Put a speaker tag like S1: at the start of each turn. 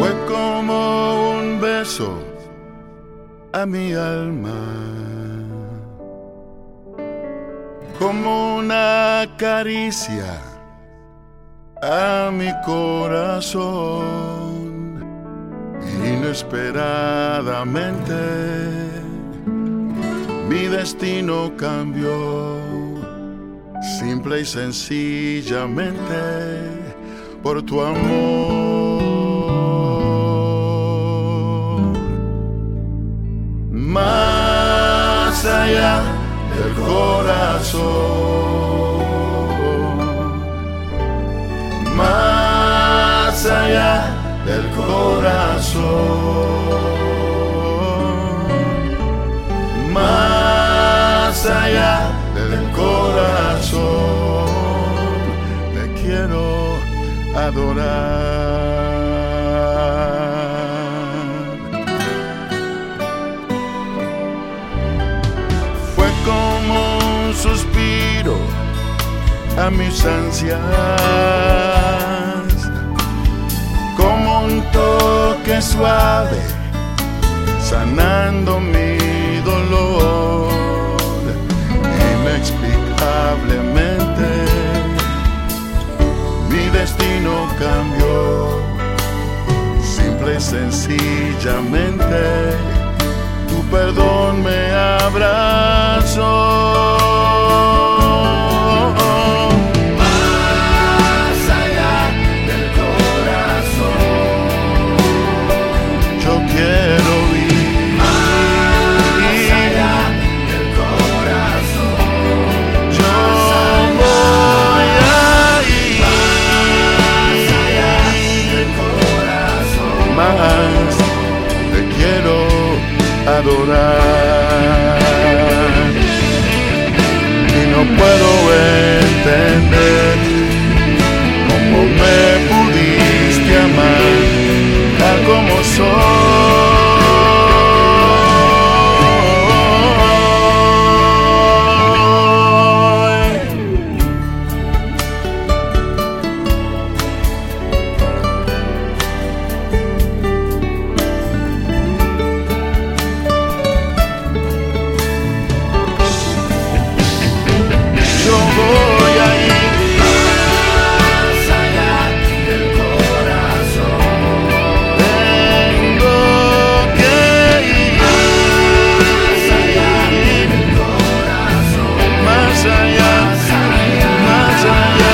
S1: Fue como un beso a mi alma, como una caricia a mi corazón. Inesperadamente mi destino cambió, simple y sencillamente por tu amor. Allá del corazón, más allá del corazón, más allá del corazón, te quiero adorar. Suspiro a mis ansias, como un toque suave, sanando mi dolor, inexplicablemente mi destino cambió, simple y sencillamente, perdón me abrazó. adorar. Y no puedo entender cómo me pudiste amar tal como soy. más allá del corazón. Tengo que ir más allá del corazón. Más allá, más allá. Más allá.